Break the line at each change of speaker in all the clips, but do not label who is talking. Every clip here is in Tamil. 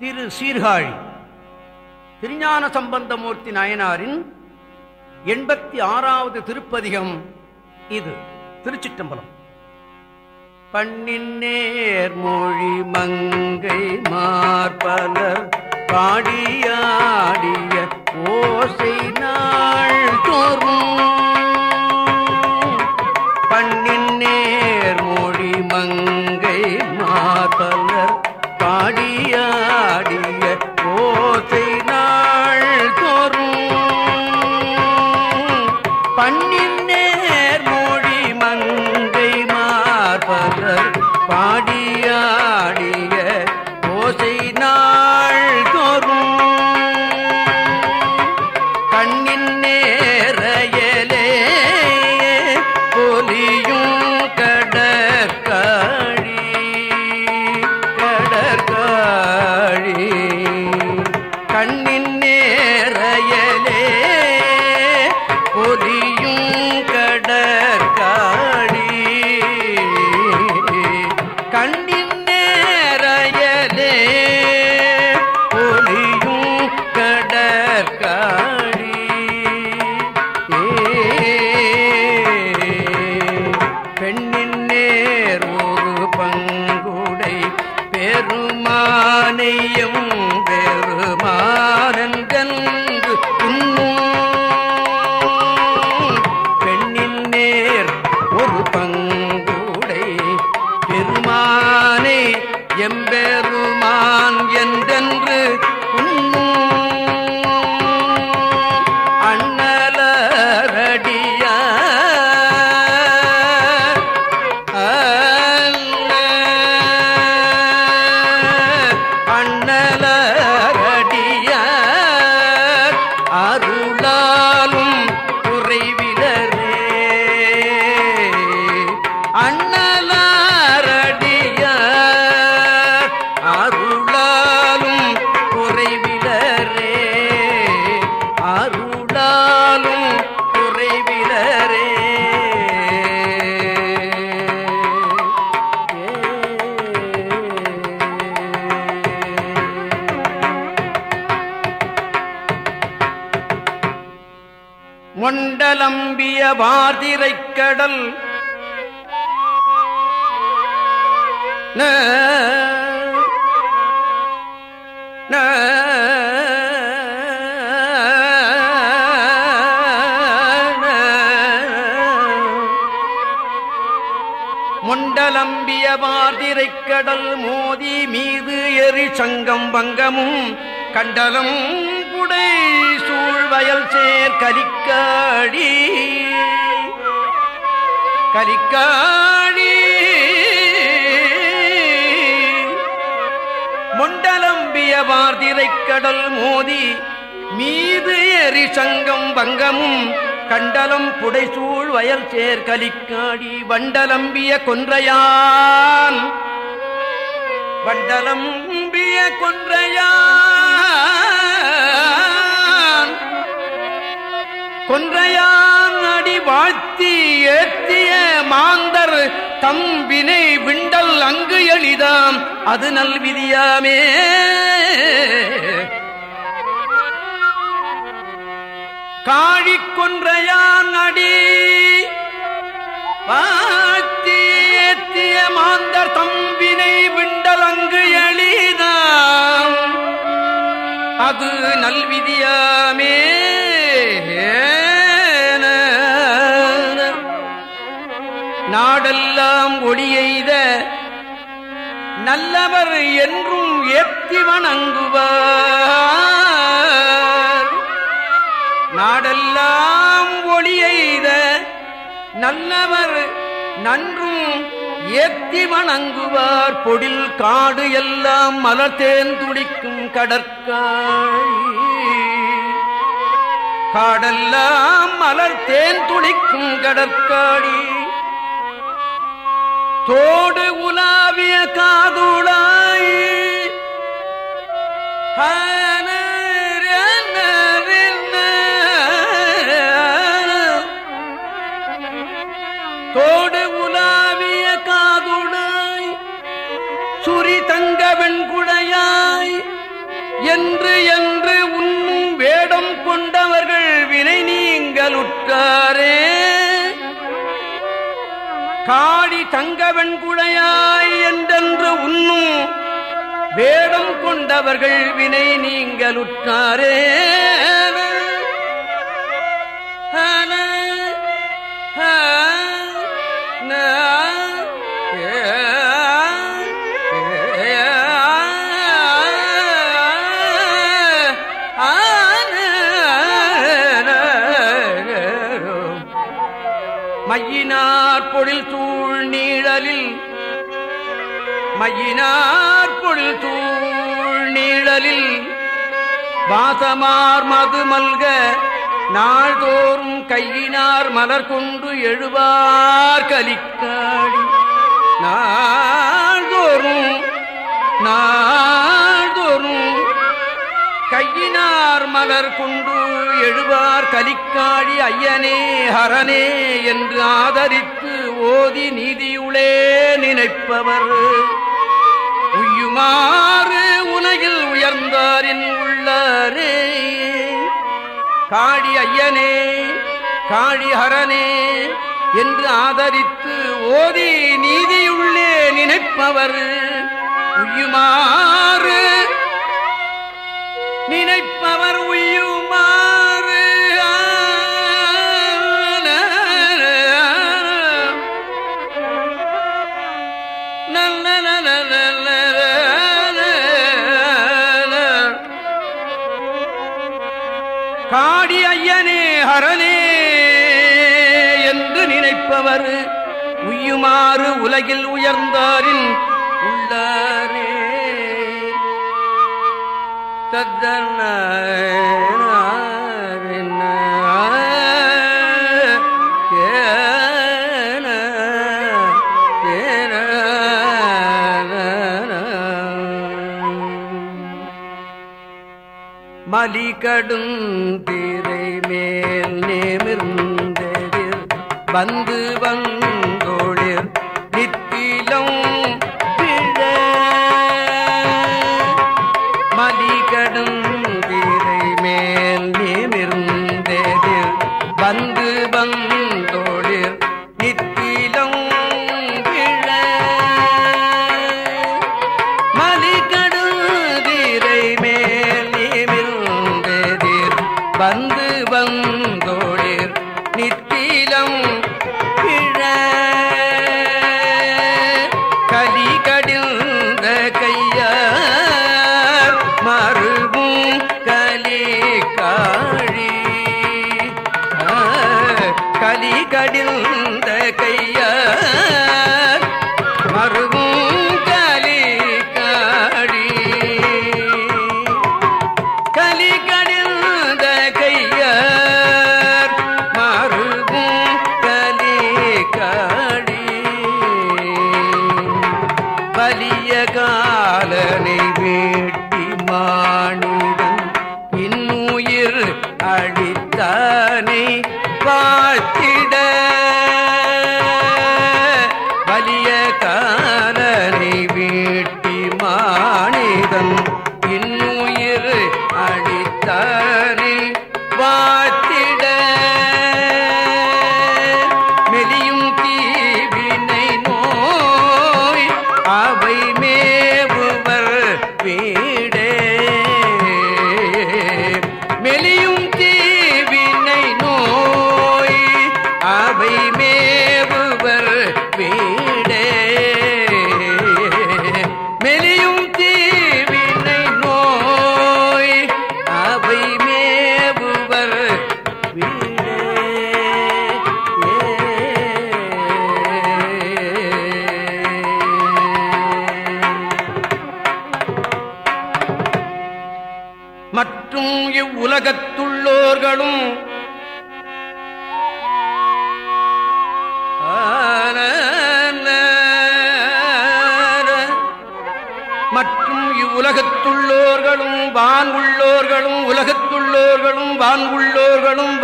திரு சீர்காழி. திருஞான சம்பந்தமூர்த்தி நாயனாரின் எண்பத்தி ஆறாவது திருப்பதிகம் இது திருச்சிட்டம்பலம் பண்ணின் நேர் மொழி மங்கை மார்பலர் பாடியாடிய ஓசை நாள் தோறும் வாதிரைக் கடல் ந மொண்டலம்பிய வாதிரைக் மோதி மீது எரி சங்கம் பங்கமும் கண்டலம் புடை சூழ்வயல் சேர் கலிக்காடி கலிக்காணி மொண்டலம்பிய வார்திரைக் கடல் மோதி மீது எரி சங்கம் பங்கமும் கண்டலம் புடைசூழ் வயல் சேர் கலிக்காடி வண்டலம்பிய கொன்றையான். வண்டலம்பிய கொன்றையான். கொன்றையான் அடி வாழ்த்தி ஏத்திய மாந்தர் தம்பினை விண்டல் அங்கு எளிதாம். அது நல்விதியாமே காழி கொன்றையான் அடி வாழ்த்தி ஏத்திய மாந்தர் தம்பினை விண்டல் அங்கு எளிதாம். அது நல்விதியாமே நாடெல்லாம் ஒளியெய்த நல்லவர் என்றும் ஏத்தி வணங்குவார். நாடெல்லாம் ஒளியெய்த நல்லவர் நன்றும் ஏத்தி வணங்குவார். பொடில் காடு எல்லாம் மலர்தேன் துடிக்கும் கடற்காழி காடெல்லாம் மலர் தேன் துளிக்கும் கடற்காடி. தோடு உலாவிய காதுளாய் தோடு உலாவிய காதுடாய் சுரி தங்க வெண்குடையாய் என்று என்று உண்ணும் வேடம் கொண்டவர்கள் வினை நீங்களுட்காரே காடு தங்கவன் குழையாய் என்றென்று உண்ணும் வேடம் கொண்டவர்கள் வினை நீங்களுற்றாரே ஹன, மையினார் பொழில் நிழலில் மையினார் பொழில் தூள் நிழலில் வாசமார் மது மல்க நாள்தோறும் கையினார் மலர் கொண்டு எழுவார் கலிக்காடி. நாள்தோறும் நாள்தோறும் கையினார் மலர் கொண்டு எழுவார் கலிக்காடி. ஐயனே ஹரனே என்று ஆதரித்து ஓதி நீதியுளே நினைப்பவர். உய்யுமாறு உலகில் உயர்ந்தாரின் உள்ளரே. காடி ஐயனே காடி ஹரனே என்று ஆதரித்து ஓதி நீதியுள்ளே நினைப்பவர். உய்யுமாறு நினைப்பவர் உய்யுமாறு என்று நினைப்பவர் உய்யுமாறு உலகில் உயர்ந்தாரின் உள்ளாரே தத்தன மலிகடும் திரை மே வந்து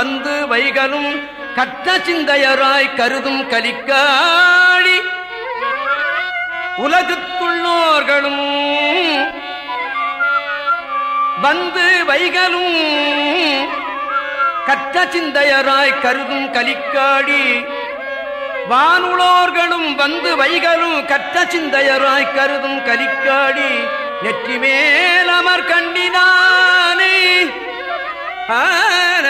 வந்து வைகலும் கற்ற சிந்தையராய் கருதும் கலிக்காழி உலகத்துள்ளோர்களும் வந்து வைகலும் கற்ற சிந்தையராய் கருதும் கலிக்காடி வானுளோர்களும் வந்து வைகலும் கற்ற சிந்தையராய் கருதும் கலிக்காடி நெற்றி மேல் அமர் கண்டினானே. ஆன.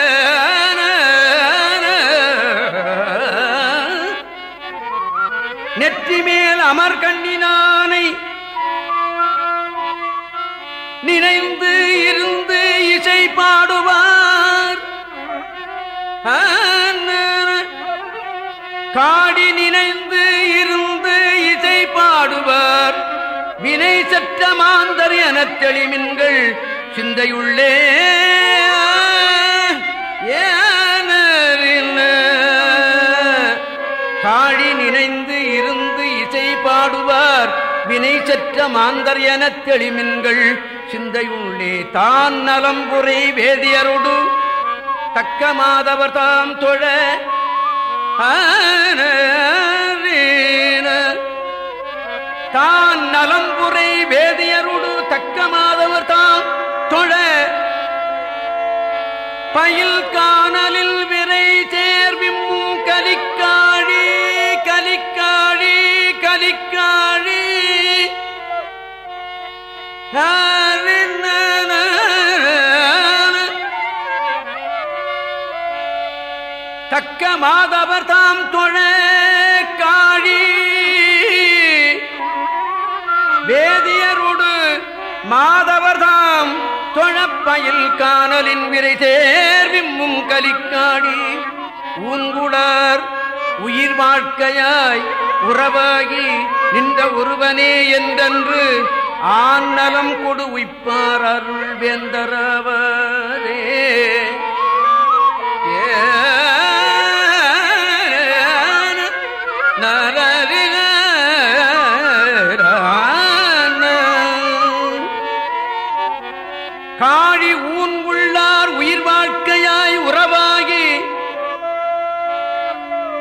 வெற்றி மேல் அமர் கண்ணினானை நினைந்து இருந்து இசை பாடுவார். காடி நினைந்து இருந்து இசை பாடுவார். வினை சற்ற மாந்தர் எனத் தெளிமின்கள் சிந்தையுள்ளே. ஏன காடி நினைந்து பாடுவார். வினை சற்ற மாந்தர் எனத் தெளிமின்கள். சிந்தையுள்ளே தான் நலம்புரை வேதியரோடு. தக்க மாதவர் தாம் தொழ. தான் நலம்புரை வேதியருடு. தக்க மாதவர் தாம் தொழ. பயில் காணலில் விரை சேர்விம் கலிக்க கலிக்காழி தக்க மாதவர் தாம் தொழ காழி. வேதியரோடு மாதவர் தாம் தொழப்பயில் காணலின் விரை தேர்விம்மும் கலிக்காடி. ஊங்குளார் உயிர் வாழ்க்கையாய் உறவாகி நின்ற ஒருவனே என்றென்று ஆநலம் கொடு உய்ப்பார் அருள் வேந்தரவரே காழி ஊன் உள்ளார் உயிர் வாழ்க்கையாய் உறவாகி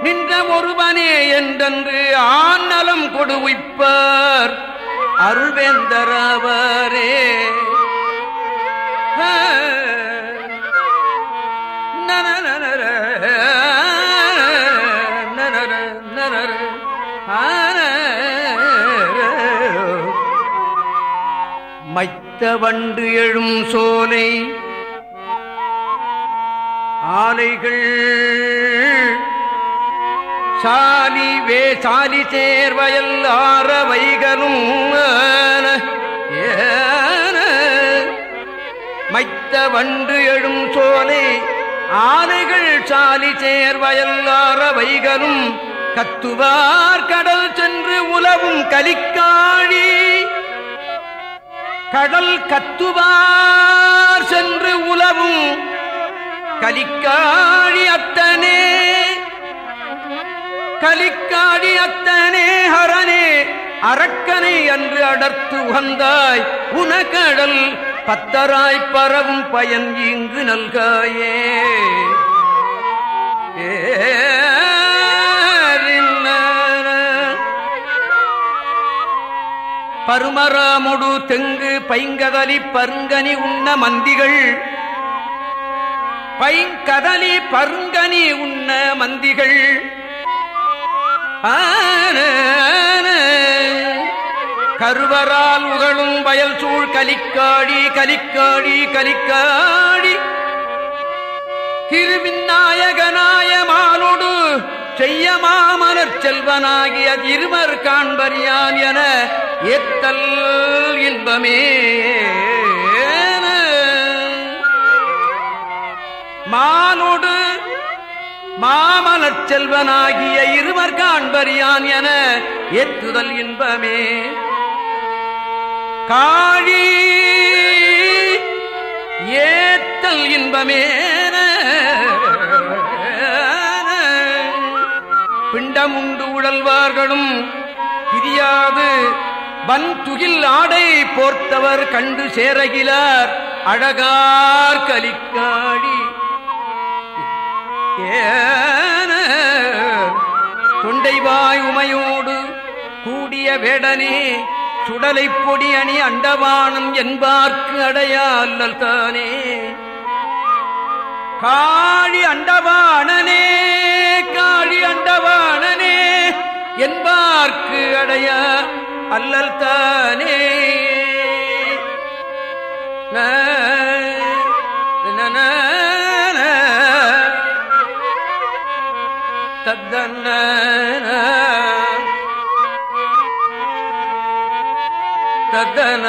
நின்ற ஒருவனே என்றென்று ஆநலம் கொடுவிப்பார் அருள்வேந்தரவரே நனநனர, மைத்த வண்டு எழும் சோலை ஆலைகள் சாலி வே சாலி சேர்வயல் ஆற வைகனும் மைத்த வண்டு எழும் சோலை ஆலைகள் சாலி சேர்வயல் ஆற வைகனும் கத்துவார் கடல் சென்று உலவும் கலிக்காழி. கடல் கத்துவார் சென்று உலவும் கலிக்காழி அத்தனே. கலிக்காடி அத்தனே ஹரனே அரக்கனை அன்று அடர்த்து உகந்தாய் உனகடல் பத்தராய் பரவும் பயன் இங்கு நல்காயே. பருமராமுடு தெங்கு பைங்கதலி பருங்கனி உண்ண மந்திகள். பைங்கதலி பருங்கனி உண்ண மந்திகள். கருவரால் உகழும் வயல் சூழ் கலிக்காடி கலிக்காடி கலிக்காடி. திருவிநாயகனாய மாலோடு செய்ய மாமலர் செல்வனாகிய இருவர் காண்பறியான் என ஏத்தல் இன்பமே. மாலோடு மாமலர் செல்வனாகிய இருவர் காண்பறியான் என ஏற்றுதல் இன்பமே. காழி ஏத்தல் இன்பமே. பிண்டமுண்டு உழல்வார்களும் பிரியாது. வன்துகில் ஆடை போர்த்தவர் கண்டு சேரகிலார் அழகார் கலிக்காடி ஏன தொண்டைவாய் உமையோடு கூடிய வேடனே சுடலை பொடி அணி அண்டவானம் என்பார்க்கு அடையாளல் தானே காழி அண்டவானனே காழி அண்டவானனே என்பார்க்கு அடைய அல்லல் தானே தத்தன்ன. தத்தன.